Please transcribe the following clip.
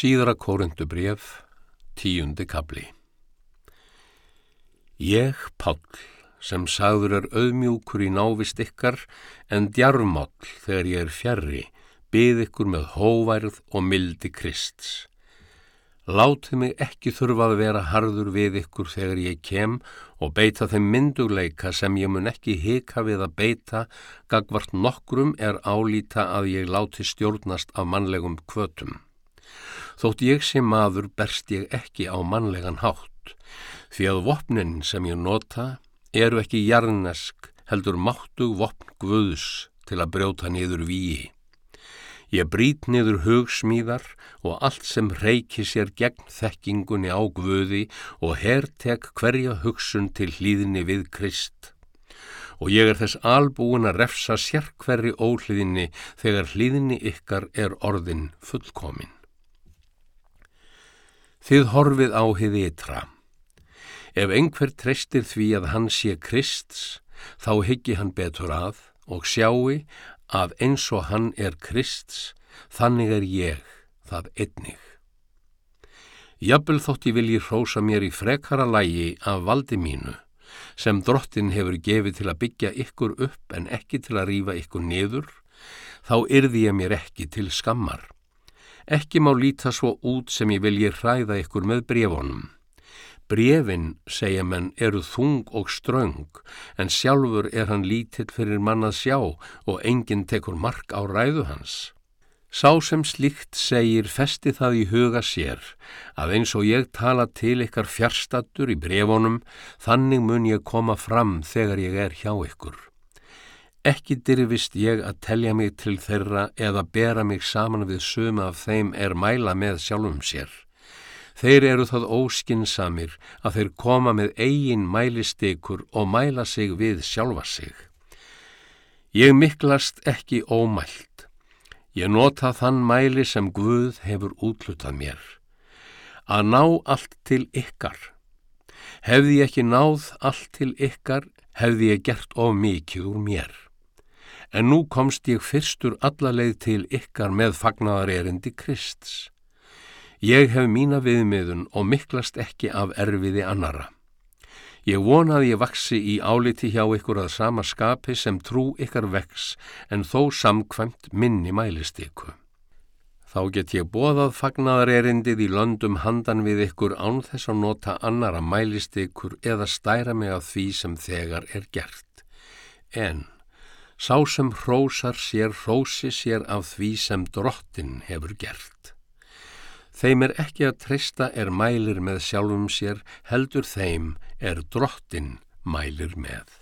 Síðra kórundu bref, tíundi kabli. Ég, Páll, sem sagður er auðmjúkur í návist ykkar en djarfmáll þegar ég er fjarrri, byð ykkur með hóværð og mildi Krists. Látið mig ekki þurfa að vera harður við ykkur þegar ég kem og beita þeim myndugleika sem ég mun ekki hika við að beita, gagvart nokkrum er álíta að ég láti stjórnast af mannlegum kvötum. Þótt ég sem maður berst ég ekki á mannlegan hátt, því að vopnin sem ég nota eru ekki jarnesk heldur máttu vopn guðs til að brjóta niður víi. Ég brít niður hugsmíðar og allt sem reiki sér gegn þekkingunni á guði og hertek hverja hugsun til hlýðinni við Krist. Og ég er þess albúin að refsa sér hverri óhlýðinni þegar hlýðinni ykkar er orðin fullkomin. Þið horfið á hið ytra. Ef einhver treystir því að hann sé Krists, þá hyggi hann betur að og sjáu að eins og hann er Krists, þannig er ég það einnig. Jafnvel þótt ég vilji hrósa mér í frekara lægi af valdi mínu, sem drottin hefur gefið til að byggja ykkur upp en ekki til að rýfa ykkur niður, þá yrði ég mér ekki til skammar. Ekki má líta svo út sem ég vilji hræða ykkur með brefunum. Brefin, segja menn, eru þung og ströng, en sjálfur er hann lítill fyrir mann að sjá og enginn tekur mark á ræðu hans. Sá sem slíkt segir festi það í huga sér að eins og ég tala til ykkar fjärstattur í brefunum, þannig mun ég koma fram þegar ég er hjá ykkur. Ekki dyrfist ég að telja mig til þeirra eða bera mig saman við suma af þeim er mæla með sjálfum sér. Þeir eru það óskinsamir að þeir koma með eigin mælistekur og mæla sig við sjálfa sig. Ég miklast ekki ómælt. Ég nota þann mæli sem Guð hefur útlutað mér. Að ná allt til ykkar. Hefði ég ekki náð allt til ykkar, hefði ég gert of mikið úr mér. En nú komst ég fyrstur allaleið til ykkar með fagnar erindi Krists. Ég hef mína viðmiðun og miklast ekki af erfiði annara. Ég vonaði ég vaksi í áliti hjá ykkur að sama skapi sem trú ykkar vex en þó samkvæmt minni mælistiku. Þá get ég bóðað fagnaðar erindið í löndum handan við ykkur án þess að nota annara mælistikur eða stæra mig af því sem þegar er gert. En sá sem hrósar sér hrósi sér af því sem drottin hefur gert. Þeim er ekki að treysta er mælir með sjálfum sér, heldur þeim er drottin mælir með.